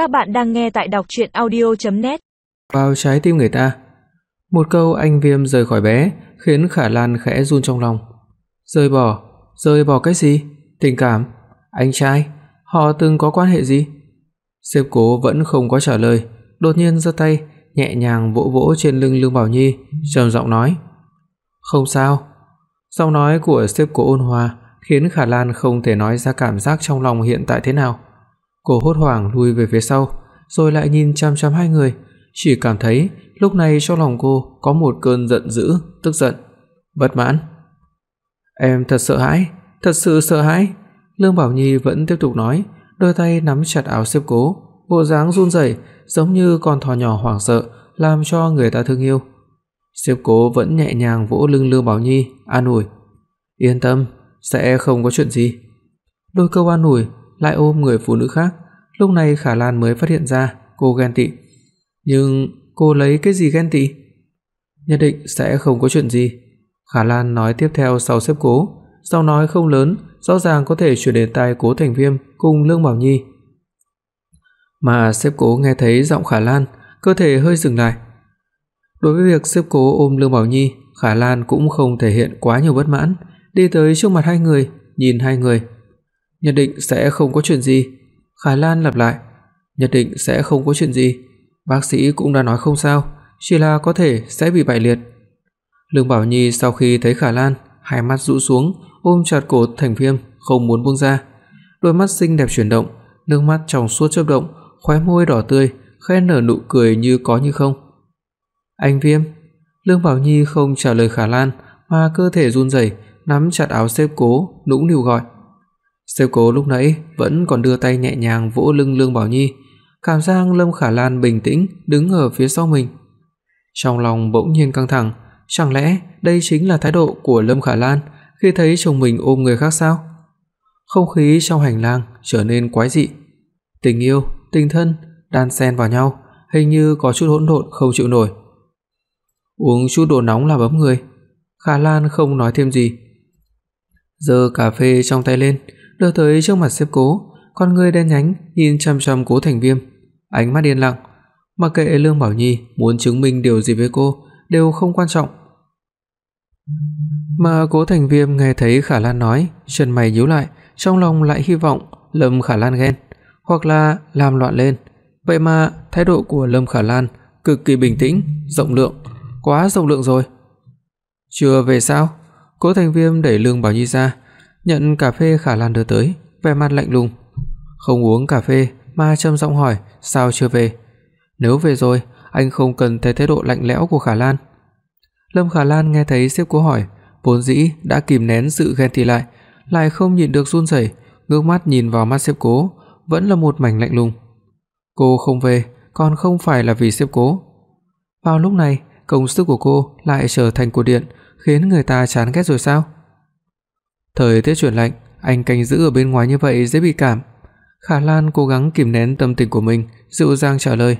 Các bạn đang nghe tại đọc audio net Vào trái tim người ta. Một câu anh Viêm rời khỏi bé khiến Khả Lan khẽ run trong lòng. Rời bỏ, rời bỏ cái gì? Tình cảm, anh trai, họ từng có quan hệ gì? Sếp Cố vẫn không có trả lời, đột nhiên giơ tay nhẹ nhàng vỗ vỗ trên lưng Lương Bảo Nhi, trầm giọng nói: "Không sao." Giọng nói của sếp Cố ôn hòa khiến Khả Lan không thể nói ra cảm giác trong lòng hiện tại thế nào. Cô hốt hoảng lùi về phía sau, rồi lại nhìn chằm chằm hai người, chỉ cảm thấy lúc này trong lòng cô có một cơn giận dữ, tức giận, bất mãn. Em thật sợ hãi, thật sự sợ hãi. Lương Bảo Nhi vẫn tiếp tục nói, đôi tay nắm chặt áo xếp cố, bộ dáng run rẩy giống như con thỏ nhỏ hoảng sợ, làm cho người ta thương yêu. Xếp cố vẫn nhẹ nhàng vỗ lưng Lương Bảo Nhi, an ủi, "Yên tâm, sẽ không có chuyện gì." Đôi câu an ủi lại ôm người phụ nữ khác, lúc này Khả Lan mới phát hiện ra cô ghen tị. Nhưng cô lấy cái gì ghen tị? Nhất định sẽ không có chuyện gì. Khả Lan nói tiếp theo sau xếp Cố, sau nói không lớn, rõ ràng có thể chuyển đến tai Cố Thành Viêm cùng Lương Bảo Nhi. Mà xếp Cố nghe thấy giọng Khả Lan, cơ thể hơi dừng lại. Đối với việc xếp Cố ôm Lương Bảo Nhi, Khả Lan cũng không thể hiện quá nhiều bất mãn, đi tới trước mặt hai người, nhìn hai người, nhất định sẽ không có chuyện gì." Khải Lan lặp lại, "Nhất định sẽ không có chuyện gì. Bác sĩ cũng đã nói không sao, chỉ là có thể sẽ bị bại liệt." Lương Bảo Nhi sau khi thấy Khả Lan, hai mắt rũ xuống, ôm chặt cổ Thành Viêm, không muốn buông ra. Đôi mắt xinh đẹp chuyển động, nước mắt trong suốt chớp động, khóe môi đỏ tươi, khẽ nở nụ cười như có như không. "Anh Viêm." Lương Bảo Nhi không trả lời Khả Lan, mà cơ thể run rẩy, nắm chặt áo xếp cố, nũng nịu gọi. Sêu Cố lúc nãy vẫn còn đưa tay nhẹ nhàng vỗ lưng Lương Bảo Nhi, cảm giác Lâm Khả Lan bình tĩnh đứng ở phía sau mình. Trong lòng bỗng nhiên căng thẳng, chẳng lẽ đây chính là thái độ của Lâm Khả Lan khi thấy chồng mình ôm người khác sao? Không khí trong hành lang trở nên quái dị. Tình yêu, tình thân đan xen vào nhau, hình như có chút hỗn độn không chịu nổi. Uống chút đồ nóng làm ấm người. Khả Lan không nói thêm gì. Giơ cà phê trong tay lên, đưa tới trước mặt xếp Cố, con người đen nhánh nhìn chằm chằm Cố Thành Viêm, ánh mắt điên lặng, mặc kệ Lương Bảo Nhi muốn chứng minh điều gì với cô đều không quan trọng. Mà Cố Thành Viêm nghe thấy Khả Lan nói, chân mày nhíu lại, trong lòng lại hy vọng Lâm Khả Lan ghen, hoặc là làm loạn lên. Vậy mà thái độ của Lâm Khả Lan cực kỳ bình tĩnh, rộng lượng, quá rộng lượng rồi. Chưa về sao? Cố Thành Viêm đẩy Lương Bảo Nhi ra, nhận cà phê Khả Lan đưa tới, vẻ mặt lạnh lùng. Không uống cà phê mà trầm giọng hỏi, sao chưa về? Nếu về rồi, anh không cần thấy thái độ lạnh lẽo của Khả Lan. Lâm Khả Lan nghe thấy sếp cô hỏi, vốn dĩ đã kìm nén sự ghen tị lại, lại không nhịn được run rẩy, ngước mắt nhìn vào mắt sếp Cố, vẫn là một mảnh lạnh lùng. Cô không về, còn không phải là vì sếp Cố. Vào lúc này, công sức của cô lại trở thành cột điện, khiến người ta chán ghét rồi sao? Thời tiết chuyển lạnh, anh canh giữ ở bên ngoài như vậy dễ bị cảm. Khả Lan cố gắng kìm nén tâm tình của mình, dịu dàng trả lời,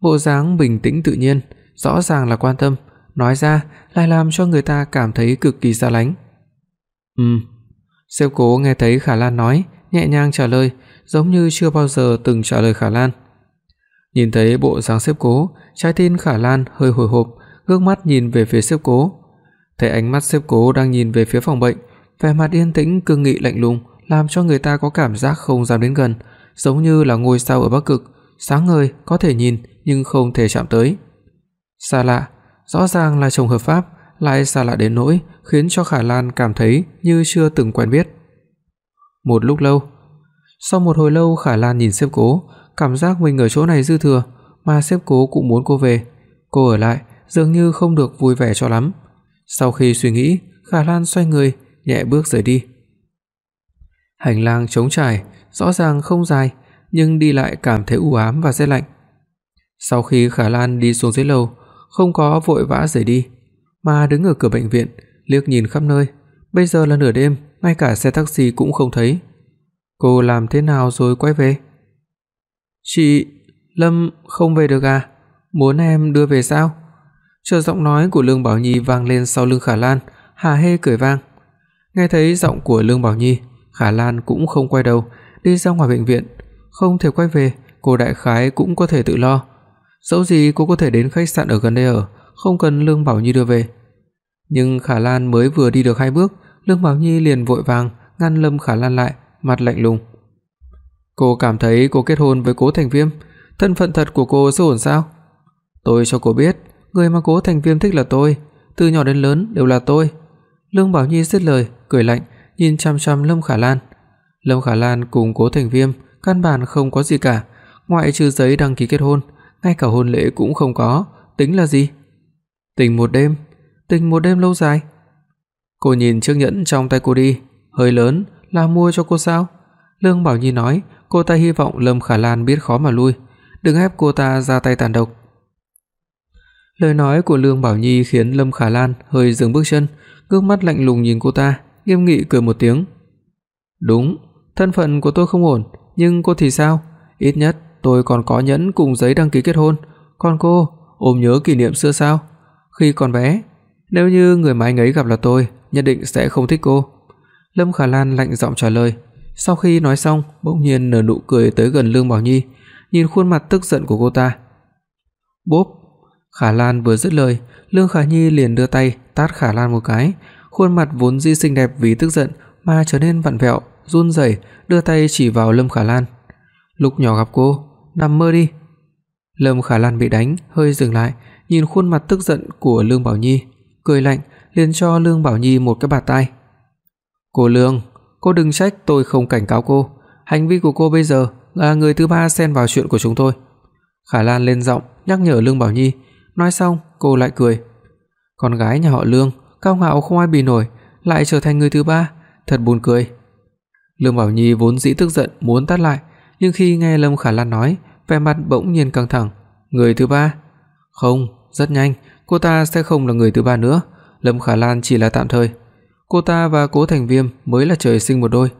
bộ dáng bình tĩnh tự nhiên, rõ ràng là quan tâm, nói ra lại làm cho người ta cảm thấy cực kỳ xa lánh. Ừm. Sếp Cố nghe thấy Khả Lan nói, nhẹ nhàng trả lời, giống như chưa bao giờ từng trả lời Khả Lan. Nhìn thấy bộ dáng sếp Cố, trái tim Khả Lan hơi hồi hộp, ngước mắt nhìn về phía sếp Cố. Thấy ánh mắt sếp Cố đang nhìn về phía phòng bệnh, vẻ mặt yên tĩnh cương nghị lạnh lùng, làm cho người ta có cảm giác không dám đến gần, giống như là ngôi sao ở Bắc Cực, sáng ngời có thể nhìn nhưng không thể chạm tới. Xa lạ, rõ ràng là chồng hợp pháp, lại xa lạ đến nỗi khiến cho Khả Lan cảm thấy như chưa từng quen biết. Một lúc lâu, sau một hồi lâu Khả Lan nhìn sếp Cố, cảm giác mình ở chỗ này dư thừa, mà sếp Cố cũng muốn cô về. Cô ở lại dường như không được vui vẻ cho lắm. Sau khi suy nghĩ, Khả Lan xoay người, nhẹ bước rời đi. Hành lang trống trải, rõ ràng không dài, nhưng đi lại cảm thấy u ám và rét lạnh. Sau khi Khả Lan đi xuống dưới lầu, không có vội vã rời đi, mà đứng ở cửa bệnh viện, liếc nhìn khắp nơi. Bây giờ là nửa đêm, ngay cả xe taxi cũng không thấy. Cô làm thế nào rồi quay về? "Chị, Lâm không về được à? Muốn em đưa về sao?" Chờ giọng nói của Lương Bảo Nhi vang lên sau lưng Khả Lan, hà hê cười vang. Nghe thấy giọng của Lương Bảo Nhi, Khả Lan cũng không quay đầu, đi ra ngoài bệnh viện, không thể quay về, cô đại khái cũng có thể tự lo. Dẫu gì cô có thể đến khách sạn ở gần đây ở, không cần Lương Bảo Nhi đưa về. Nhưng Khả Lan mới vừa đi được hai bước, Lương Bảo Nhi liền vội vàng ngăn Lâm Khả Lan lại, mặt lạnh lùng. Cô cảm thấy cô kết hôn với Cố Thành Viêm, thân phận thật của cô sẽ ổn sao? Tôi cho cô biết, người mà Cố Thành Viêm thích là tôi, từ nhỏ đến lớn đều là tôi. Lương Bảo Nhi dứt lời, cười lạnh, nhìn chằm chằm Lâm Khả Lan. Lâm Khả Lan cùng Cố Thành Viêm căn bản không có gì cả, ngoại trừ giấy đăng ký kết hôn, ngay cả hôn lễ cũng không có, tính là gì? Tình một đêm, tình một đêm lâu dài. Cô nhìn chiếc nhẫn trong tay cô đi, hơi lớn, là mua cho cô sao? Lương Bảo Nhi nói, cô ta hy vọng Lâm Khả Lan biết khó mà lui, đừng ép cô ta ra tay tàn độc. Lời nói của Lương Bảo Nhi khiến Lâm Khả Lan hơi dừng bước chân, ngước mắt lạnh lùng nhìn cô ta, nghiêm nghị cười một tiếng. "Đúng, thân phận của tôi không ổn, nhưng cô thì sao? Ít nhất tôi còn có nhẫn cùng giấy đăng ký kết hôn, còn cô ôm nhớ kỷ niệm xưa sao? Khi còn bé, nếu như người mà anh ấy gặp là tôi, nhất định sẽ không thích cô." Lâm Khả Lan lạnh giọng trả lời. Sau khi nói xong, bỗng nhiên nở nụ cười tới gần Lương Bảo Nhi, nhìn khuôn mặt tức giận của cô ta. Bốp, Khả Lan vừa dứt lời, Lương Khả Nhi liền đưa tay tát Khả Lan một cái, khuôn mặt vốn dĩ xinh đẹp vì tức giận mà trở nên vặn vẹo, run rẩy, đưa tay chỉ vào Lâm Khả Lan. "Lúc nhỏ gặp cô, nằm mơ đi." Lâm Khả Lan bị đánh, hơi dừng lại, nhìn khuôn mặt tức giận của Lương Bảo Nhi, cười lạnh, liền cho Lương Bảo Nhi một cái bạt tai. "Cô Lương, cô đừng trách tôi không cảnh cáo cô, hành vi của cô bây giờ là người thứ ba xen vào chuyện của chúng tôi." Khả Lan lên giọng nhắc nhở Lương Bảo Nhi, nói xong cô lại cười. Con gái nhà họ Lương, cao ngạo không ai bì nổi, lại trở thành người thứ ba, thật buồn cười. Lương Bảo Nhi vốn dĩ tức giận muốn tát lại, nhưng khi nghe Lâm Khả Lan nói, vẻ mặt bỗng nhiên căng thẳng. Người thứ ba? Không, rất nhanh, cô ta sẽ không là người thứ ba nữa, Lâm Khả Lan chỉ là tạm thời. Cô ta và Cố Thành Viêm mới là trời sinh một đôi.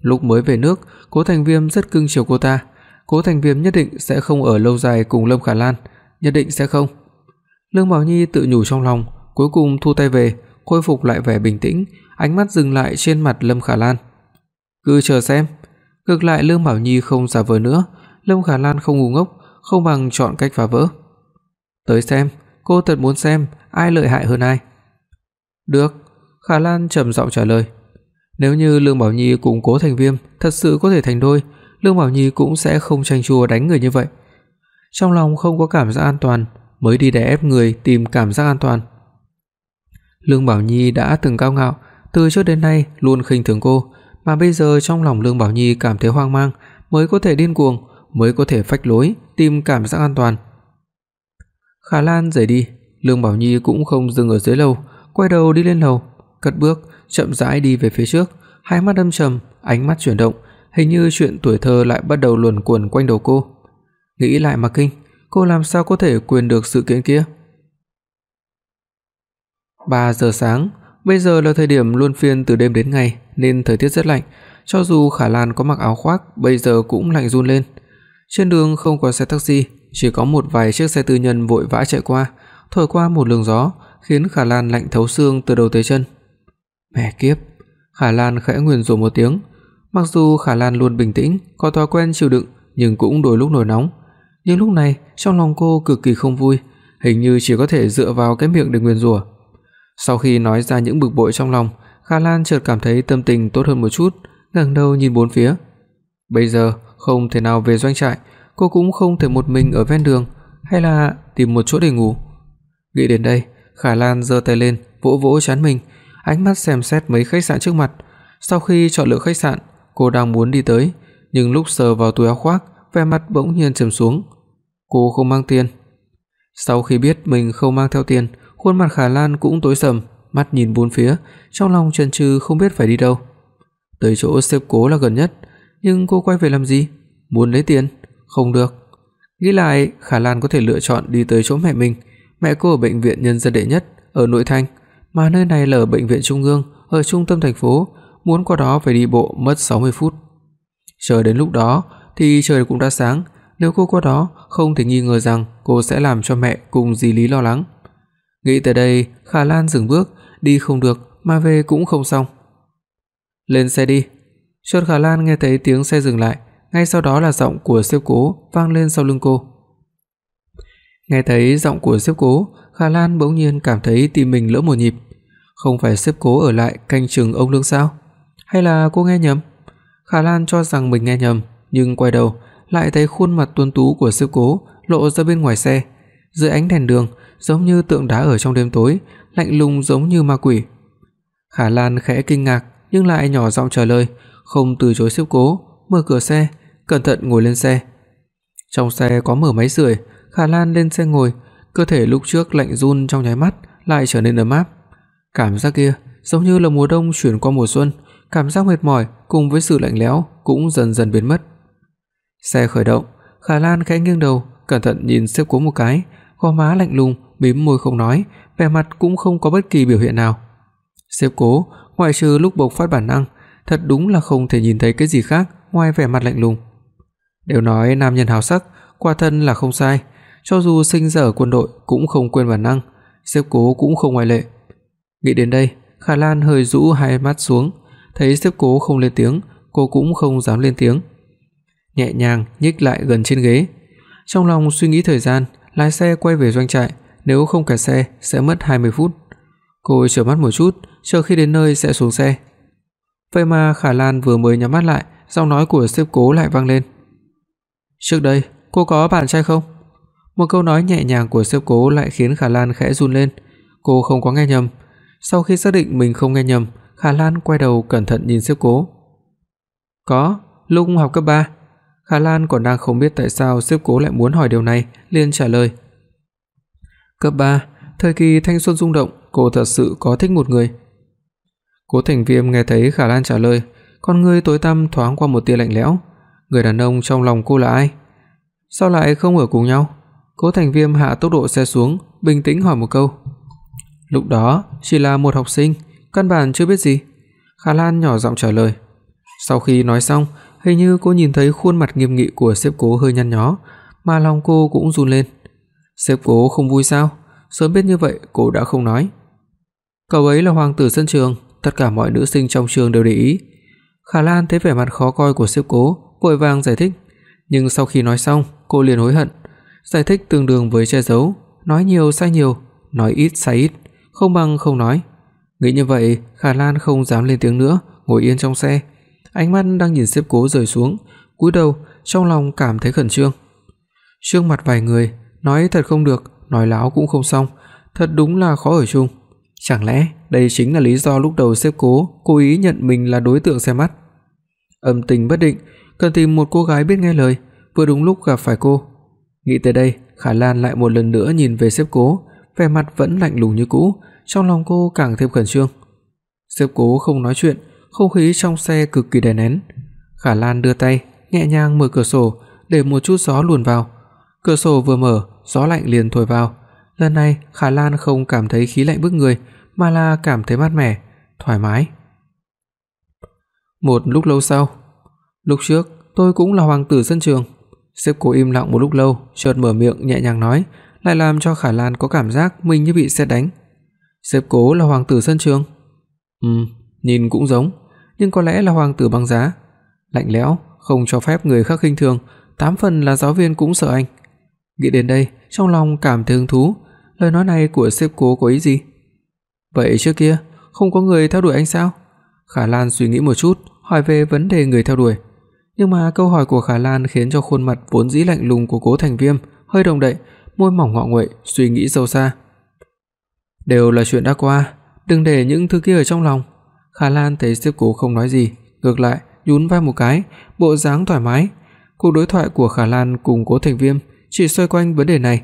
Lúc mới về nước, Cố Thành Viêm rất cưng chiều cô ta, Cố Thành Viêm nhất định sẽ không ở lâu dài cùng Lâm Khả Lan, nhất định sẽ không. Lương Bảo Nhi tự nhủ trong lòng, cuối cùng thu tay về, khôi phục lại vẻ bình tĩnh, ánh mắt dừng lại trên mặt Lâm Khả Lan. "Cứ chờ xem." Ngược lại Lương Bảo Nhi không giả vờ nữa, Lâm Khả Lan không ngu ngốc, không bằng chọn cách phá vỡ. "Tới xem, cô thật muốn xem ai lợi hại hơn ai." "Được." Khả Lan trầm giọng trả lời. Nếu như Lương Bảo Nhi cùng Cố Thành Viêm thật sự có thể thành đôi, Lương Bảo Nhi cũng sẽ không tranh chua đánh người như vậy. Trong lòng không có cảm giác an toàn, mới đi để ép người tìm cảm giác an toàn. Lương Bảo Nhi đã từng cao ngạo, từ trước đến nay luôn khinh thường cô, mà bây giờ trong lòng Lương Bảo Nhi cảm thấy hoang mang, mới có thể điên cuồng, mới có thể phách lối, tìm cảm giác an toàn. Khả Lan rời đi, Lương Bảo Nhi cũng không dừng ở dưới lầu, quay đầu đi lên lầu, cất bước, chậm rãi đi về phía trước, hai mắt âm trầm, ánh mắt chuyển động, hình như chuyện tuổi thơ lại bắt đầu luẩn quẩn quanh đầu cô. Nghĩ lại mà kinh, cô làm sao có thể quên được sự kiện kia? 3 giờ sáng, bây giờ là thời điểm luân phiên từ đêm đến ngày nên thời tiết rất lạnh, cho dù Khả Lan có mặc áo khoác, bây giờ cũng lạnh run lên. Trên đường không có xe taxi, chỉ có một vài chiếc xe tư nhân vội vã chạy qua, thổi qua một luồng gió, khiến Khả Lan lạnh thấu xương từ đầu tới chân. Mẹ kiếp, Khả Lan khẽ nguyền rủa một tiếng, mặc dù Khả Lan luôn bình tĩnh, có thói quen chịu đựng, nhưng cũng đôi lúc nổi nóng. Nhưng lúc này, trong lòng cô cực kỳ không vui, hình như chỉ có thể dựa vào cái miệng để nguyền rủa. Sau khi nói ra những bực bội trong lòng, Khả Lan chợt cảm thấy tâm tình tốt hơn một chút, ngẩng đầu nhìn bốn phía. Bây giờ không thể nào về doanh trại, cô cũng không thể một mình ở ven đường, hay là tìm một chỗ để ngủ. Nghĩ đến đây, Khả Lan giơ tay lên, vỗ vỗ trán mình, ánh mắt xem xét mấy khách sạn trước mặt. Sau khi chọn lựa khách sạn, cô đang muốn đi tới, nhưng lúc sờ vào túi áo khoác, vẻ mặt bỗng nhiên trầm xuống. Cô không mang tiền. Sau khi biết mình không mang theo tiền, khuôn mặt Khả Lan cũng tối sầm, mắt nhìn bốn phía, trong lòng chần chừ không biết phải đi đâu. Tới chỗ xếp cố là gần nhất, nhưng cô quay về làm gì? Muốn lấy tiền? Không được. Nghĩ lại, Khả Lan có thể lựa chọn đi tới chỗ mẹ mình. Mẹ cô ở bệnh viện nhân dân đệ nhất ở nội thành, mà nơi này là ở bệnh viện trung ương ở trung tâm thành phố, muốn qua đó phải đi bộ mất 60 phút. Chờ đến lúc đó thì trời cũng đã sáng, nếu cô qua đó, không thể nghi ngờ rằng cô sẽ làm cho mẹ cùng dì Lý lo lắng. Nghĩ tới đây, Khả Lan dừng bước, đi không được mà về cũng không xong. Lên xe đi. Chợt Khả Lan nghe thấy tiếng xe dừng lại, ngay sau đó là giọng của Siêu Cố vang lên sau lưng cô. Nghe thấy giọng của Siêu Cố, Khả Lan bỗng nhiên cảm thấy tim mình lỡ một nhịp. Không phải Siêu Cố ở lại canh chừng ông Lương sao? Hay là cô nghe nhầm? Khả Lan cho rằng mình nghe nhầm, nhưng quay đầu lại thấy khuôn mặt tuấn tú của sư Cố lộ ra bên ngoài xe, dưới ánh đèn đường, giống như tượng đá ở trong đêm tối, lạnh lùng giống như ma quỷ. Khả Lan khẽ kinh ngạc nhưng lại nhỏ giọng trả lời, không từ chối sư Cố, mở cửa xe, cẩn thận ngồi lên xe. Trong xe có mở máy sưởi, Khả Lan lên xe ngồi, cơ thể lúc trước lạnh run trong nháy mắt lại trở nên ấm áp. Cảm giác kia giống như là mùa đông chuyển qua mùa xuân, cảm giác mệt mỏi cùng với sự lạnh lẽo cũng dần dần biến mất. Xe khởi động, Khả Lan khẽ nghiêng đầu, cẩn thận nhìn xếp cố một cái, gò má lạnh lùng, mím môi không nói, vẻ mặt cũng không có bất kỳ biểu hiện nào. Xếp cố, ngoại trừ lúc bộc phát bản năng, thật đúng là không thể nhìn thấy cái gì khác ngoài vẻ mặt lạnh lùng. Đều nói nam nhân hào sắc, quả thân là không sai, cho dù sinh ra ở quân đội cũng không quên bản năng, xếp cố cũng không ngoại lệ. Nghĩ đến đây, Khả Lan hơi rũ hai mắt xuống, thấy xếp cố không lên tiếng, cô cũng không dám lên tiếng. Nhẹ nhàng nhích lại gần trên ghế. Trong lòng suy nghĩ thời gian, lái xe quay về doanh trại, nếu không cả xe sẽ mất 20 phút. Cô chờ mắt một chút, chờ khi đến nơi sẽ xuống xe. Vậy mà Khả Lan vừa mới nhắm mắt lại, giọng nói của sếp Cố lại vang lên. "Trước đây, cô có bạn trai không?" Một câu nói nhẹ nhàng của sếp Cố lại khiến Khả Lan khẽ run lên. Cô không có nghe nhầm. Sau khi xác định mình không nghe nhầm, Khả Lan quay đầu cẩn thận nhìn sếp Cố. "Có, lúc học cấp 3." Khả Lan còn đang không biết tại sao sếp Cố lại muốn hỏi điều này, liền trả lời. "Cấp 3, thời kỳ thanh xuân rung động, cô thật sự có thích một người." Cố Thành Viêm nghe thấy Khả Lan trả lời, con ngươi tối tăm thoáng qua một tia lạnh lẽo. Người đàn ông trong lòng cô là ai? Sao lại không ở cùng nhau? Cố Thành Viêm hạ tốc độ xe xuống, bình tĩnh hỏi một câu. Lúc đó chỉ là một học sinh, căn bản chưa biết gì. Khả Lan nhỏ giọng trả lời. Sau khi nói xong, hình như cô nhìn thấy khuôn mặt nghiêm nghị của sếp Cố hơi nhăn nhó, mà lòng cô cũng run lên. Sếp Cố không vui sao? Sớm biết như vậy cô đã không nói. Cậu ấy là hoàng tử sân trường, tất cả mọi nữ sinh trong trường đều để ý. Khả Lan thấy vẻ mặt khó coi của sếp Cố, vội vàng giải thích, nhưng sau khi nói xong, cô liền hối hận. Giải thích tương đương với che giấu, nói nhiều sai nhiều, nói ít sai ít, không bằng không nói. Nghĩ như vậy, Khả Lan không dám lên tiếng nữa, ngồi yên trong xe, ánh mắt đang nhìn xếp Cố rời xuống, cúi đầu, trong lòng cảm thấy khẩn trương. Trước mặt vài người, nói thật không được, nói láo cũng không xong, thật đúng là khó ở chung. Chẳng lẽ đây chính là lý do lúc đầu xếp Cố cố ý nhận mình là đối tượng xem mắt? Âm tình bất định, cần tìm một cô gái biết nghe lời, vừa đúng lúc gặp phải cô. Nghĩ tới đây, Khả Lan lại một lần nữa nhìn về xếp Cố, vẻ mặt vẫn lạnh lùng như cũ, trong lòng cô càng thêm khẩn trương. Xếp Cố không nói chuyện, không khí trong xe cực kỳ đè nén. Khả Lan đưa tay nhẹ nhàng mở cửa sổ để một chút gió luồn vào. Cửa sổ vừa mở, gió lạnh liền thổi vào. Lần này, Khả Lan không cảm thấy khí lạnh bức người, mà là cảm thấy mát mẻ, thoải mái. Một lúc lâu sau, lúc trước tôi cũng là hoàng tử sân trường. Sếp Cố im lặng một lúc lâu, chợt mở miệng nhẹ nhàng nói, lại làm cho Khả Lan có cảm giác mình như bị sét đánh. Sếp Cố là hoàng tử sân trường? Ừm, nhìn cũng giống, nhưng có lẽ là hoàng tử băng giá. Lạnh lẽo, không cho phép người khác khinh thường, tám phần là giáo viên cũng sợ anh. Nghĩ đến đây, trong lòng cảm thấy hứng thú, lời nói này của sếp Cố có ý gì? Vậy trước kia không có người theo đuổi anh sao? Khả Lan suy nghĩ một chút, hỏi về vấn đề người theo đuổi. Nhưng mà câu hỏi của Khả Lan khiến cho khuôn mặt vốn dĩ lạnh lùng của Cố Thành Viêm hơi động đậy, môi mỏng ngọ nguậy, suy nghĩ sâu xa. Đều là chuyện đã qua, đừng để những thứ kia ở trong lòng. Khả Lan thấy sếp Cố không nói gì, ngược lại nhún vai một cái, bộ dáng thoải mái. Cuộc đối thoại của Khả Lan cùng Cố Thành Viêm chỉ xoay quanh vấn đề này.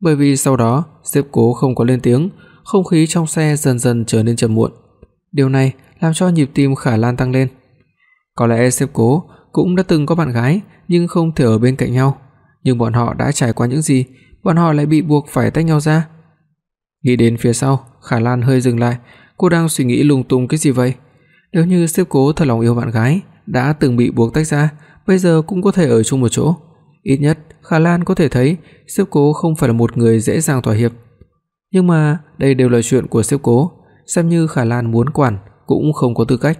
Bởi vì sau đó, sếp Cố không có lên tiếng, không khí trong xe dần dần trở nên trầm muộn. Điều này làm cho nhịp tim Khả Lan tăng lên. Có lẽ sếp Cố cũng đã từng có bạn gái nhưng không thể ở bên cạnh nhau, nhưng bọn họ đã trải qua những gì, bọn họ lại bị buộc phải tách nhau ra. Nghĩ đến phía sau, Khả Lan hơi dừng lại, cô đang suy nghĩ lung tung cái gì vậy? Nếu như sếp Cố thật lòng yêu bạn gái, đã từng bị buộc tách ra, bây giờ cũng có thể ở chung một chỗ. Ít nhất Khả Lan có thể thấy sếp Cố không phải là một người dễ dàng thỏa hiệp. Nhưng mà đây đều là chuyện của sếp Cố, xem như Khả Lan muốn quản cũng không có tư cách.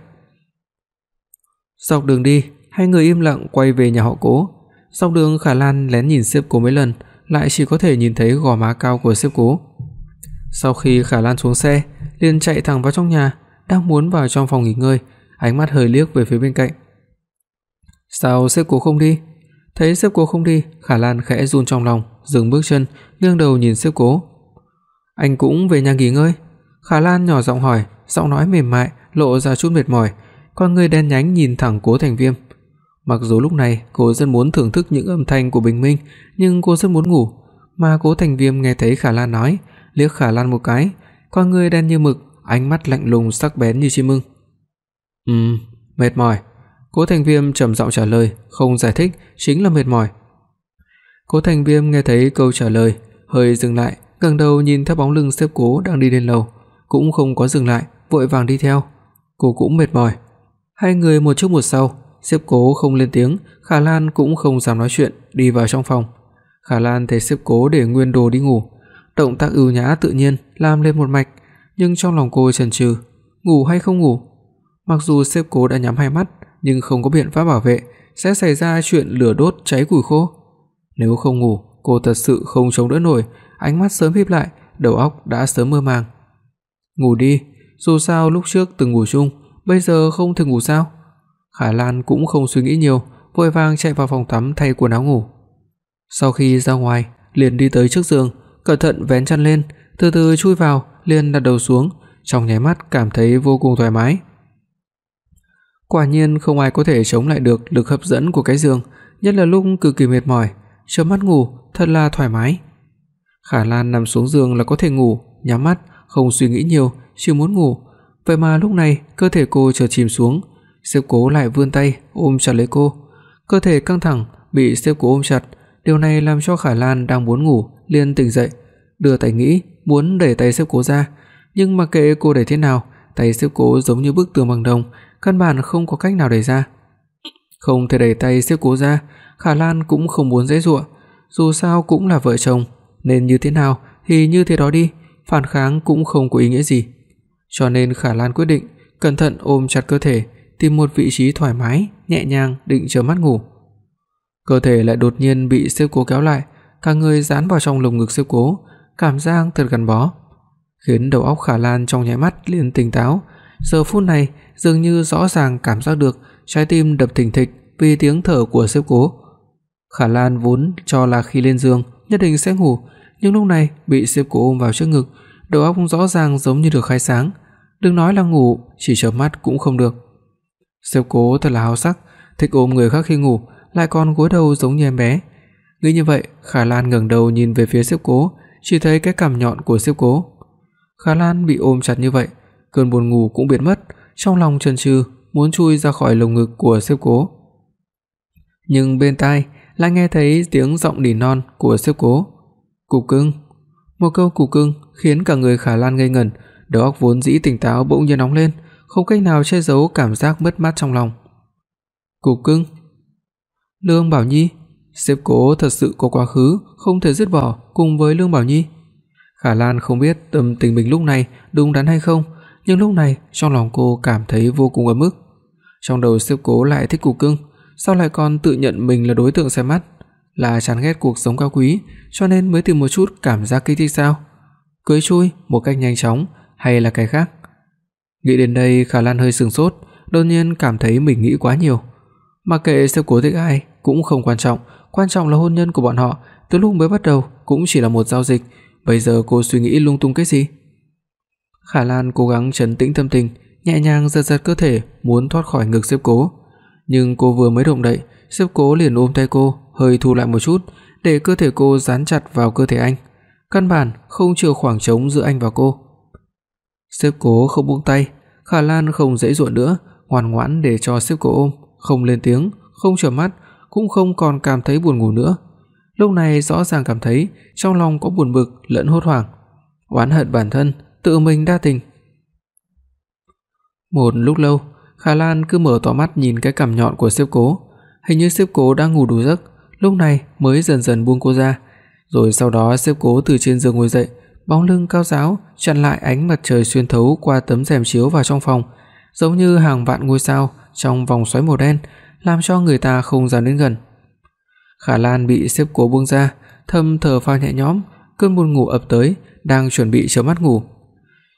Dọc đường đi, hai người im lặng quay về nhà họ Cố. Dọc đường Khả Lan lén nhìn sếp Cố mấy lần, lại chỉ có thể nhìn thấy gò má cao của sếp Cố. Sau khi Khả Lan xuống xe, liền chạy thẳng vào trong nhà, đang muốn vào trong phòng nghỉ ngơi, ánh mắt hơi liếc về phía bên cạnh. "Sao sếp Cố không đi?" Thấy sếp Cố không đi, Khả Lan khẽ run trong lòng, dừng bước chân, nghiêng đầu nhìn sếp Cố. "Anh cũng về nhà nghỉ ngơi?" Khả Lan nhỏ giọng hỏi, giọng nói mềm mại, lộ ra chút mệt mỏi, con người đen nhánh nhìn thẳng Cố Thành Viêm. Mặc dù lúc này cô rất muốn thưởng thức những âm thanh của bình minh, nhưng cô rất muốn ngủ, mà Cố Thành Viêm nghe thấy Khả Lan nói, liếc Khả Lan một cái, con người đen như mực, ánh mắt lạnh lùng sắc bén như chim ưng. "Ừm, mệt mỏi." Cố Thành Viêm trầm giọng trả lời, không giải thích, chính là mệt mỏi. Cố Thành Viêm nghe thấy câu trả lời, hơi dừng lại, ngẩng đầu nhìn theo bóng lưng xếp Cố đang đi lên lầu, cũng không có dừng lại, vội vàng đi theo. Cô cũng mệt mỏi. Hai người một trước một sau, xếp Cố không lên tiếng, Khả Lan cũng không dám nói chuyện, đi vào trong phòng. Khả Lan thấy xếp Cố để nguyên đồ đi ngủ, động tác ưu nhã tự nhiên làm lên một mạch, nhưng trong lòng cô chần chừ, ngủ hay không ngủ. Mặc dù xếp Cố đã nhắm hai mắt, nhưng không có biện pháp bảo vệ, sẽ xảy ra chuyện lửa đốt cháy củi khô. Nếu không ngủ, cô thật sự không chống đỡ nổi, ánh mắt sớm híp lại, đầu óc đã sớm mơ màng. Ngủ đi, dù sao lúc trước từng ngủ chung, bây giờ không thể ngủ sao? Khả Lan cũng không suy nghĩ nhiều, vội vàng chạy vào phòng tắm thay quần áo ngủ. Sau khi ra ngoài, liền đi tới trước giường, cẩn thận vén chăn lên, từ từ chui vào, liền đặt đầu xuống, trong nháy mắt cảm thấy vô cùng thoải mái. Quả nhiên không ai có thể chống lại được lực hấp dẫn của cái giường, nhất là lúc cực kỳ mệt mỏi, chớp mắt ngủ thật là thoải mái. Khả Lan nằm xuống giường là có thể ngủ, nhắm mắt, không suy nghĩ nhiều, chỉ muốn ngủ. Vậy mà lúc này, cơ thể cô chợt chìm xuống, Sếp Cố lại vươn tay ôm chặt lấy cô. Cơ thể căng thẳng, bị sếp Cố ôm chặt, điều này làm cho Khả Lan đang muốn ngủ liền tỉnh dậy, đưa tay nghĩ muốn đẩy tay sếp Cố ra, nhưng mà kệ cô đẩy thế nào, tay sếp Cố giống như bức tường bằng đồng, căn bản không có cách nào đẩy ra. Không thể đẩy tay sếp Cố ra, Khả Lan cũng không muốn dễ dụa, dù sao cũng là vợ chồng, nên như thế nào thì như thế đó đi, phản kháng cũng không có ý nghĩa gì. Cho nên Khả Lan quyết định cẩn thận ôm chặt cơ thể, tìm một vị trí thoải mái, nhẹ nhàng định chợp mắt ngủ. Cơ thể lại đột nhiên bị Sếp Cố kéo lại, cả người dán vào trong lồng ngực siêu Cố, cảm giác thật gắn bó, khiến đầu óc Khả Lan trong nháy mắt liền tỉnh táo, giờ phút này dường như rõ ràng cảm giác được trái tim đập thình thịch vì tiếng thở của siêu Cố. Khả Lan vốn cho là khi lên giường nhất định sẽ ngủ, nhưng lúc này bị siêu Cố ôm vào trước ngực, đầu óc rõ ràng giống như được khai sáng, đừng nói là ngủ, chỉ chớp mắt cũng không được. siêu Cố thật là háo sắc, thích ôm người khác khi ngủ, lại còn gối đầu giống như em bé. Nghĩ như vậy, Khả Lan ngẩng đầu nhìn về phía Siêu Cố, chỉ thấy cái cằm nhọn của Siêu Cố. Khả Lan bị ôm chặt như vậy, cơn buồn ngủ cũng biến mất, trong lòng chần chừ muốn chui ra khỏi lồng ngực của Siêu Cố. Nhưng bên tai lại nghe thấy tiếng giọng nỉ non của Siêu Cố. "Cục cưng." Một câu cục cưng khiến cả người Khả Lan ngây ngẩn, đầu óc vốn dĩ tỉnh táo bỗng nhiên nóng lên, không cách nào che giấu cảm giác mất mát trong lòng. Cục cưng. Lương Bảo Nhi, sếp Cố thật sự có quá khứ không thể dứt bỏ cùng với Lương Bảo Nhi. Khả Lan không biết tâm tình mình lúc này đúng đắn hay không, nhưng lúc này trong lòng cô cảm thấy vô cùng ấm ức. Trong đầu sếp Cố lại thích cục cưng, sao lại còn tự nhận mình là đối tượng xem mắt, là chán ghét cuộc sống cao quý, cho nên mới tìm một chút cảm giác kích thích sao? Cưới chui một cách nhanh chóng hay là cái khác? Nghĩ đến đây, Khả Lan hơi sững sốt, đột nhiên cảm thấy mình nghĩ quá nhiều. Mặc kệ sếp cố thích ai cũng không quan trọng, quan trọng là hôn nhân của bọn họ, từ lúc mới bắt đầu cũng chỉ là một giao dịch, bây giờ cô suy nghĩ lung tung cái gì? Khả Lan cố gắng trấn tĩnh tâm tình, nhẹ nhàng giật giật cơ thể muốn thoát khỏi ngực Diệp cố, nhưng cô vừa mới động đậy, Diệp cố liền ôm tay cô, hơi thu lại một chút, để cơ thể cô dán chặt vào cơ thể anh. Căn bản không chừa khoảng trống giữa anh và cô. Diệp Cố không buông tay, Khả Lan không dãy dụa nữa, ngoan ngoãn để cho Diệp Cố ôm, không lên tiếng, không chớp mắt, cũng không còn cảm thấy buồn ngủ nữa. Lúc này rõ ràng cảm thấy trong lòng có buồn bực lẫn hốt hoảng, oán hận bản thân, tự mình đa tình. Một lúc lâu, Khả Lan cứ mở to mắt nhìn cái cằm nhọn của sếp Cố, hình như sếp Cố đang ngủ đủ giấc, lúc này mới dần dần buông cô ra. Rồi sau đó sếp Cố từ trên giường ngồi dậy, bóng lưng cao ráo chặn lại ánh mặt trời xuyên thấu qua tấm rèm chiếu vào trong phòng, giống như hàng vạn ngôi sao trong vòng xoáy màu đen, làm cho người ta không dám đến gần. Khả Lan bị xếp cố buông ra, thầm thở phào nhẹ nhõm, cơn buồn ngủ ập tới, đang chuẩn bị chớp mắt ngủ.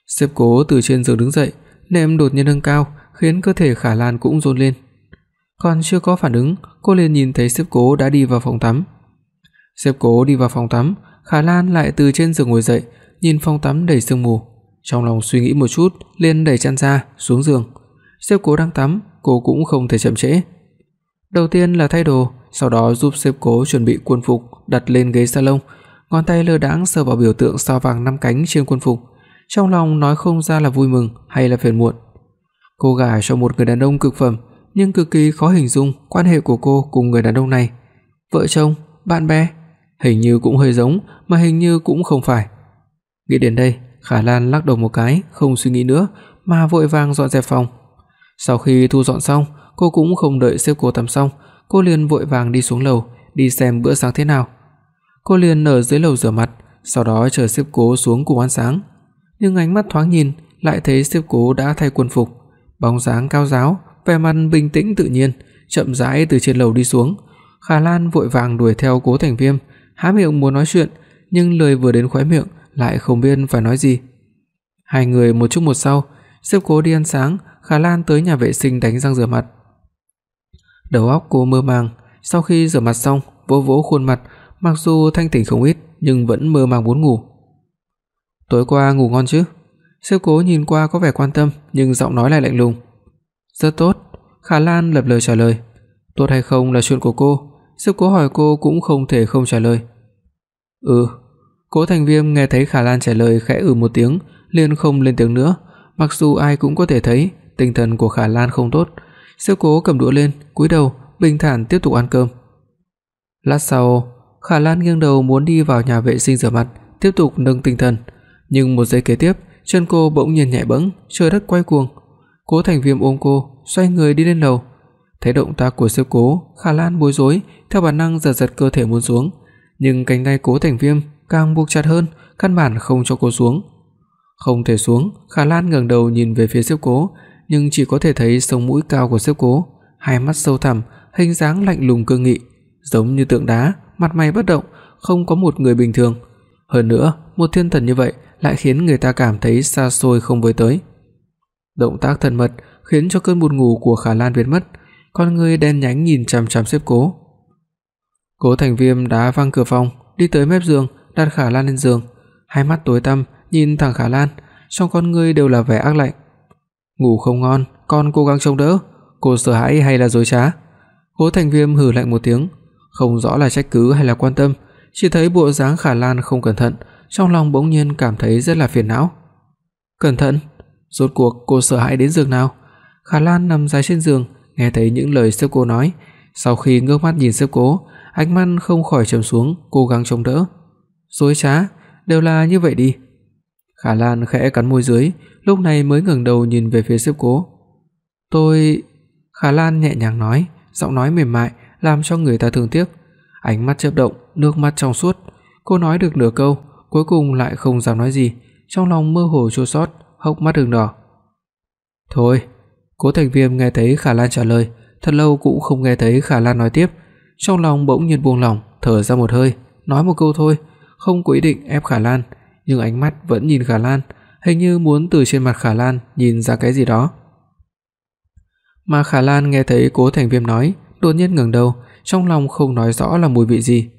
Xếp cố từ trên giường đứng dậy, nệm đột nhiên nâng cao, khiến cơ thể Khả Lan cũng run lên. Còn chưa có phản ứng, cô liền nhìn thấy xếp cố đã đi vào phòng tắm. Xếp cố đi vào phòng tắm, Khả Lan lại từ trên giường ngồi dậy, nhìn phòng tắm đầy sương mù, trong lòng suy nghĩ một chút, liền đẩy chăn ra, xuống giường. Xếp cố đang tắm, cô cũng không thể chậm trễ. Đầu tiên là thay đồ, sau đó giúp sếp cố chuẩn bị quân phục đặt lên ghế salon, ngón tay lơ đãng sờ vào biểu tượng sao vàng năm cánh trên quân phục, trong lòng nói không ra là vui mừng hay là phiền muộn. Cô gả cho một người đàn ông cực phẩm, nhưng cực kỳ khó hình dung quan hệ của cô cùng người đàn ông này. Vợ chồng, bạn bè, hình như cũng hơi giống, mà hình như cũng không phải. Nghĩ đến đây, Khả Lan lắc đầu một cái, không suy nghĩ nữa mà vội vàng dọn dẹp phòng. Sau khi thu dọn xong, cô cũng không đợi sếp cô tắm xong, cô liền vội vàng đi xuống lầu đi xem bữa sáng thế nào. Cô liền ở dưới lầu rửa mặt, sau đó chờ sếp cố xuống cùng ăn sáng. Nhưng ánh mắt thoáng nhìn, lại thấy sếp cố đã thay quân phục, bóng dáng cao giáo, vẻ mặt bình tĩnh tự nhiên, chậm rãi từ trên lầu đi xuống. Khả Lan vội vàng đuổi theo Cố Thành Viêm, há miệng muốn nói chuyện, nhưng lời vừa đến khóe miệng lại không biết phải nói gì. Hai người một trước một sau, sếp Cố đi ăn sáng, Khả Lan tới nhà vệ sinh đánh răng rửa mặt. Đầu óc cô mơ màng, sau khi rửa mặt xong, vỗ vỗ khuôn mặt, mặc dù thanh tỉnh không ít nhưng vẫn mơ màng muốn ngủ. "Tối qua ngủ ngon chứ?" Sếp Cố nhìn qua có vẻ quan tâm, nhưng giọng nói lại lạnh lùng. "Rất tốt." Khả Lan lập lời trả lời. "Tốt hay không là chuyện của cô." Sếp Cố hỏi cô cũng không thể không trả lời. "Ừ." Cố Thành Viêm nghe thấy Khả Lan trả lời khẽ ừ một tiếng, liền không lên tiếng nữa, mặc dù ai cũng có thể thấy tinh thần của Khả Lan không tốt. Siêu Cố cầm đũa lên, cúi đầu, bình thản tiếp tục ăn cơm. Lát sau, Khả Lan nghiêng đầu muốn đi vào nhà vệ sinh rửa mặt, tiếp tục nâng tinh thần, nhưng một giây kế tiếp, chân cô bỗng nhiên nhẹ bẫng, trời đất quay cuồng. Cố Thành Viêm ôm cô, xoay người đi lên lầu. Thấy động tác của sư Cố, Khả Lan bối rối, theo bản năng giật giật cơ thể muốn xuống, nhưng cánh tay Cố Thành Viêm càng buộc chặt hơn, căn bản không cho cô xuống. Không thể xuống, Khả Lan ngẩng đầu nhìn về phía Siêu Cố, nhưng chỉ có thể thấy sống mũi cao của xếp Cố, hai mắt sâu thẳm, hình dáng lạnh lùng cương nghị, giống như tượng đá, mặt mày bất động, không có một người bình thường. Hơn nữa, một thiên thần như vậy lại khiến người ta cảm thấy xa xôi không với tới. Động tác thân mật khiến cho cơn buồn ngủ của Khả Lan biến mất, con người đen nhánh nhìn chằm chằm xếp Cố. Cố Thành Viêm đá văng cửa phòng, đi tới mép giường, đặt Khả Lan lên giường, hai mắt tối tăm nhìn thẳng Khả Lan, trong con ngươi đều là vẻ ác lạnh. "Ngủ không ngon, con cố gắng chống đỡ, cô sợ hãi hay là dối trá?" Cố Thành Viêm hừ lạnh một tiếng, không rõ là trách cứ hay là quan tâm, chỉ thấy bộ dáng Khả Lan không cẩn thận, trong lòng bỗng nhiên cảm thấy rất là phiền não. "Cẩn thận?" Rốt cuộc cô sợ hãi đến giường nào? Khả Lan nằm dài trên giường, nghe thấy những lời sếp cô nói, sau khi ngước mắt nhìn sếp cố, ánh mắt không khỏi trầm xuống, cố gắng chống đỡ. Dối trá, đều là như vậy đi. Khả Lan khẽ cắn môi dưới, lúc này mới ngẩng đầu nhìn về phía sếp cố. "Tôi..." Khả Lan nhẹ nhàng nói, giọng nói mềm mại làm cho người ta thương tiếc. Ánh mắt chớp động, nước mắt trong suốt. Cô nói được nửa câu, cuối cùng lại không dám nói gì, trong lòng mơ hồ chua xót, hốc mắt ửng đỏ. "Thôi." Cố Thành Viêm nghe thấy Khả Lan trả lời, thật lâu cũng không nghe thấy Khả Lan nói tiếp, trong lòng bỗng nhiên buông lỏng, thở ra một hơi, nói một câu thôi, không có ý định ép Khả Lan, nhưng ánh mắt vẫn nhìn Khả Lan, hình như muốn từ trên mặt Khả Lan nhìn ra cái gì đó. Mà Khả Lan nghe thấy Cố Thành Viêm nói, đột nhiên ngẩng đầu, trong lòng không nói rõ là mùi vị gì.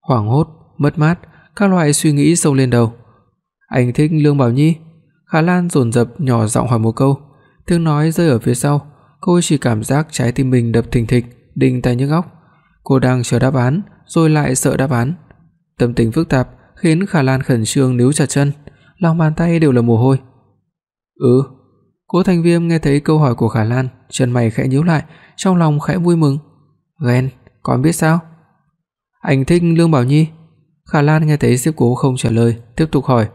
Hoảng hốt, mất mát, các loại suy nghĩ xông lên đầu. Anh thích Lương Bảo Nhi? Khả Lan dồn dập nhỏ giọng hỏi một câu, tiếng nói rơi ở phía sau, cô chỉ cảm giác trái tim mình đập thình thịch, đinh tai nhức óc. Cô đang chờ đáp án, rồi lại sợ đáp án. Tâm tình phức tạp khiến Khả Lan khẩn trương níu chặt chân, lòng bàn tay đều là mồ hôi. "Ừ." Cố Thành Viêm nghe thấy câu hỏi của Khả Lan, chân mày khẽ nhíu lại, trong lòng khẽ vui mừng. "Ghen, con biết sao?" "Anh thích Lương Bảo Nhi." Khả Lan nghe thấy Diệp Cố không trả lời, tiếp tục hỏi.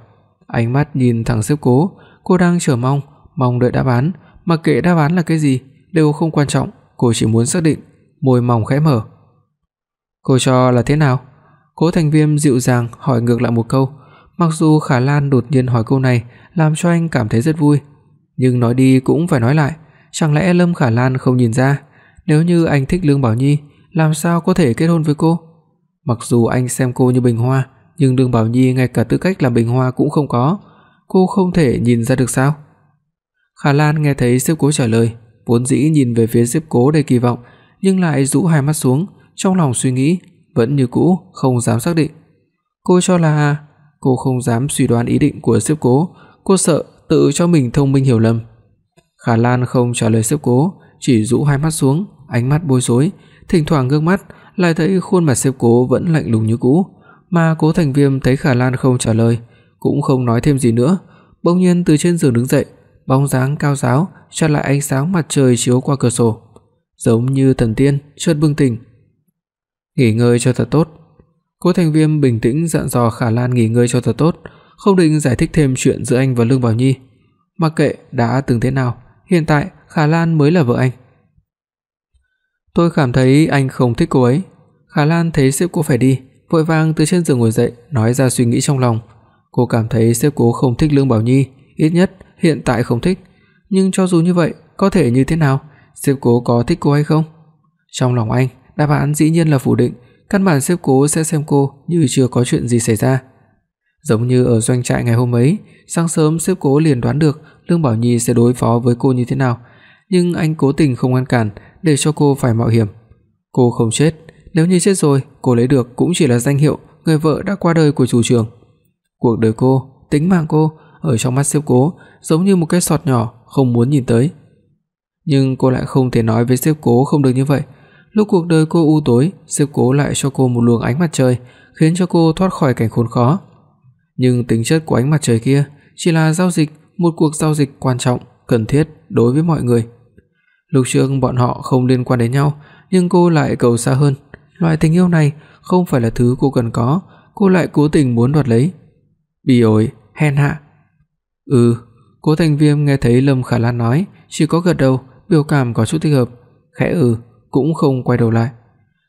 Ánh mắt nhìn thẳng Diệp Cố, cô đang chờ mong, mong đợi đáp án, mặc kệ đáp án là cái gì đều không quan trọng, cô chỉ muốn xác định, môi mỏng khẽ mở. "Cô cho là thế nào?" Cố Thành Viêm dịu dàng hỏi ngược lại một câu, mặc dù Khả Lan đột nhiên hỏi câu này làm cho anh cảm thấy rất vui, nhưng nói đi cũng phải nói lại, chẳng lẽ Lâm Khả Lan không nhìn ra, nếu như anh thích Lương Bảo Nhi, làm sao có thể kết hôn với cô? Mặc dù anh xem cô như bình hoa, nhưng Lương Bảo Nhi ngay cả tư cách làm bình hoa cũng không có, cô không thể nhìn ra được sao? Khả Lan nghe thấy Diệp Cố trả lời, vốn dĩ nhìn về phía Diệp Cố đầy kỳ vọng, nhưng lại rũ hai mắt xuống, trong lòng suy nghĩ, vẫn như cũ không dám xác định. Cô cho là cô không dám suy đoán ý định của Diệp Cố, cô sợ tự cho mình thông minh hiểu lầm. Khả Lan không trả lời Diệp Cố, chỉ rũ hai mắt xuống, ánh mắt bối rối, thỉnh thoảng ngước mắt lại thấy khuôn mặt Diệp Cố vẫn lạnh lùng như cũ, mà Cố Thành Viêm thấy Khả Lan không trả lời, cũng không nói thêm gì nữa, bỗng nhiên từ trên giường đứng dậy, bóng dáng cao giáo, chặn lại ánh sáng mặt trời chiếu qua cửa sổ, giống như thần tiên chợt bừng tỉnh. Nghỉ ngơi cho thật tốt. Cố Thành Viêm bình tĩnh dặn dò Khả Lan nghỉ ngơi cho thật tốt, không định giải thích thêm chuyện giữa anh và Lương Bảo Nhi. Mặc kệ đã từng thế nào, hiện tại Khả Lan mới là vợ anh. Tôi cảm thấy anh không thích cô ấy. Khả Lan thấy sếp cô phải đi, vội vàng từ trên giường ngồi dậy, nói ra suy nghĩ trong lòng. Cô cảm thấy sếp cô không thích Lương Bảo Nhi, ít nhất hiện tại không thích, nhưng cho dù như vậy, có thể như thế nào? Sếp cố có thích cô hay không? Trong lòng anh, đáp án dĩ nhiên là phủ định, căn bản sếp cố sẽ xem cô như chưa có chuyện gì xảy ra. Giống như ở doanh trại ngày hôm ấy, sáng sớm sếp cố liền đoán được Lương Bảo Nhi sẽ đối phó với cô như thế nào, nhưng anh cố tình không ngăn cản để cho cô phải mạo hiểm. Cô không chết, nếu như chết rồi, cô lấy được cũng chỉ là danh hiệu người vợ đã qua đời của chủ trưởng. Cuộc đời cô, tính mạng cô ở trong mắt sếp cố giống như một cái sọt nhỏ không muốn nhìn tới. Nhưng cô lại không thể nói với sếp cố không được như vậy. Lúc cuộc đời cô u tối, sếp cố lại cho cô một luồng ánh mặt trời, khiến cho cô thoát khỏi cảnh khốn khó. Nhưng tính chất của ánh mặt trời kia chỉ là giao dịch, một cuộc giao dịch quan trọng, cần thiết đối với mọi người. Lúc trước bọn họ không liên quan đến nhau, nhưng cô lại cầu xa hơn. Loại tình yêu này không phải là thứ cô cần có, cô lại cố tình muốn đoạt lấy. bị ổi, hèn hạ. Ừ, Cố Thành Viêm nghe thấy Lâm Khả Lan nói, chỉ có gật đầu, biểu cảm có chút thích hợp, khẽ ừ, cũng không quay đầu lại.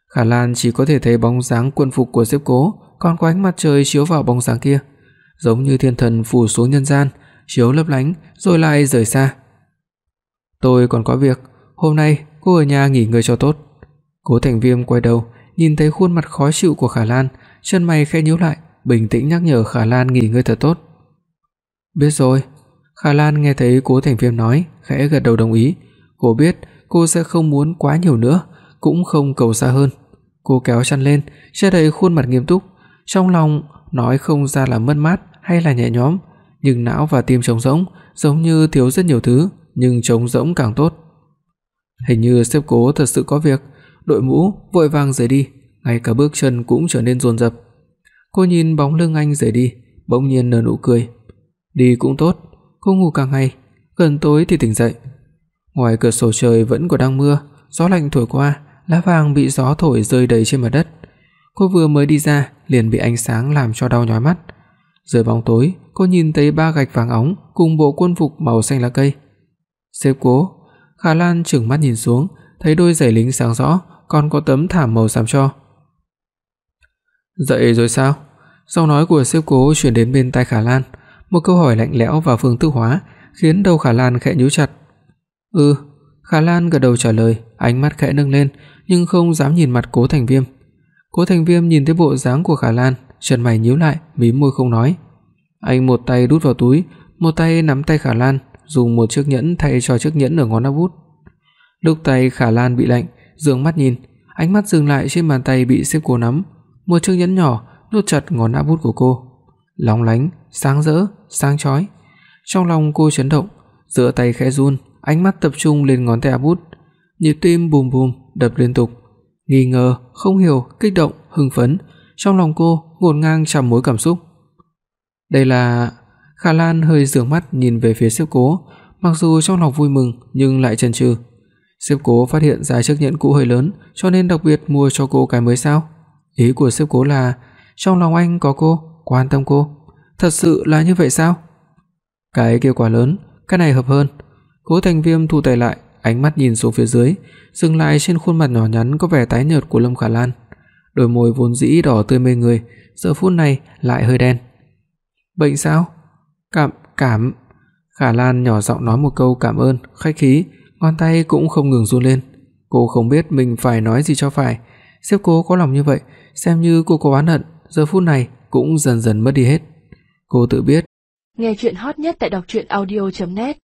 Khả Lan chỉ có thể thấy bóng dáng quân phục của Diệp Cố, còn có ánh mặt trời chiếu vào bóng dáng kia, giống như thiên thần phủ xuống nhân gian, chiếu lấp lánh rồi lại rời xa. Tôi còn có việc, hôm nay cô ở nhà nghỉ ngơi cho tốt. Cố Thành Viêm quay đầu, nhìn thấy khuôn mặt khó chịu của Khả Lan, chân mày khẽ nhíu lại, bình tĩnh nhắc nhở Khả Lan nghỉ ngơi thật tốt. Biết rồi. Khả Lan nghe thấy Cố Thành Viêm nói, khẽ gật đầu đồng ý. Cô biết cô sẽ không muốn quá nhiều nữa, cũng không cầu xa hơn. Cô kéo chăn lên, che đậy khuôn mặt nghiêm túc, trong lòng nói không ra là mất mát hay là nhẹ nhõm, nhưng não và tim trống rỗng, giống như thiếu rất nhiều thứ, nhưng trống rỗng càng tốt. Hình như sếp Cố thật sự có việc, đội mũ vội vàng rời đi, ngay cả bước chân cũng trở nên dồn dập. Cô nhìn bóng lưng anh rời đi, bỗng nhiên nở nụ cười. Đi cũng tốt, cô ngủ cả ngày, gần tối thì tỉnh dậy. Ngoài cửa sổ trời vẫn còn đang mưa, gió lạnh thổi qua, lá vàng bị gió thổi rơi đầy trên mặt đất. Cô vừa mới đi ra liền bị ánh sáng làm cho đau nhói mắt. Dưới bóng tối, cô nhìn thấy ba gạch vàng óng cùng bộ quân phục màu xanh lá cây. "Sếp Cố." Khả Lan trừng mắt nhìn xuống, thấy đôi giày lính sáng rõ, còn có tấm thảm màu xám cho. "Dậy rồi sao?" Giọng nói của sếp Cố truyền đến bên tai Khả Lan. Một câu hỏi lạnh lẽo và phương thức hóa khiến đầu Khả Lan khẽ nhíu chặt. "Ừ." Khả Lan gật đầu trả lời, ánh mắt khẽ nâng lên nhưng không dám nhìn mặt Cố Thành Viêm. Cố Thành Viêm nhìn thấy bộ dáng của Khả Lan, chân mày nhíu lại, mím môi không nói. Anh một tay đút vào túi, một tay nắm tay Khả Lan, dùng một chiếc nhẫn thay cho chiếc nhẫn ở ngón áp út. Lúc tay Khả Lan bị lạnh, dương mắt nhìn, ánh mắt dừng lại trên bàn tay bị xếp cô nắm, một chiếc nhẫn nhỏ nút chặt ngón áp út của cô, lóng lánh, sáng rỡ, sáng chói. Trong lòng cô chấn động, giữa tay khẽ run, ánh mắt tập trung lên ngón tay áp nhịp tim bùm bùm đập liên tục, nghi ngờ, không hiểu, kích động, hưng phấn, trong lòng cô ngổn ngang trăm mối cảm xúc. Đây là Khả Lan hơi dường mắt nhìn về phía Sếp Cố, mặc dù trong lòng vui mừng nhưng lại chần chừ. Sếp Cố phát hiện ra chiếc nhẫn cũ hơi lớn, cho nên đặc biệt mua cho cô cái mới sao? Ý của Sếp Cố là trong lòng anh có cô, quan tâm cô. Thật sự là như vậy sao? Cái kia quá lớn, cái này hợp hơn. Cố Thành Viêm thu tay lại, ánh mắt nhìn xuống phía dưới, dừng lại trên khuôn mặt nhỏ nhắn có vẻ tái nhợt của Lâm Khả Lan. Đôi môi vốn dĩ đỏ tươi mê người, giờ phút này lại hơi đen. "Bệnh sao?" "Cảm cảm." Khả Lan nhỏ giọng nói một câu cảm ơn, khách khí, ngón tay cũng không ngừng run lên. Cô không biết mình phải nói gì cho phải. Sếp cô có lòng như vậy, xem như cô có oán hận, giờ phút này cũng dần dần mất đi hết. Cô tự biết. Nghe truyện hot nhất tại doctruyenaudio.net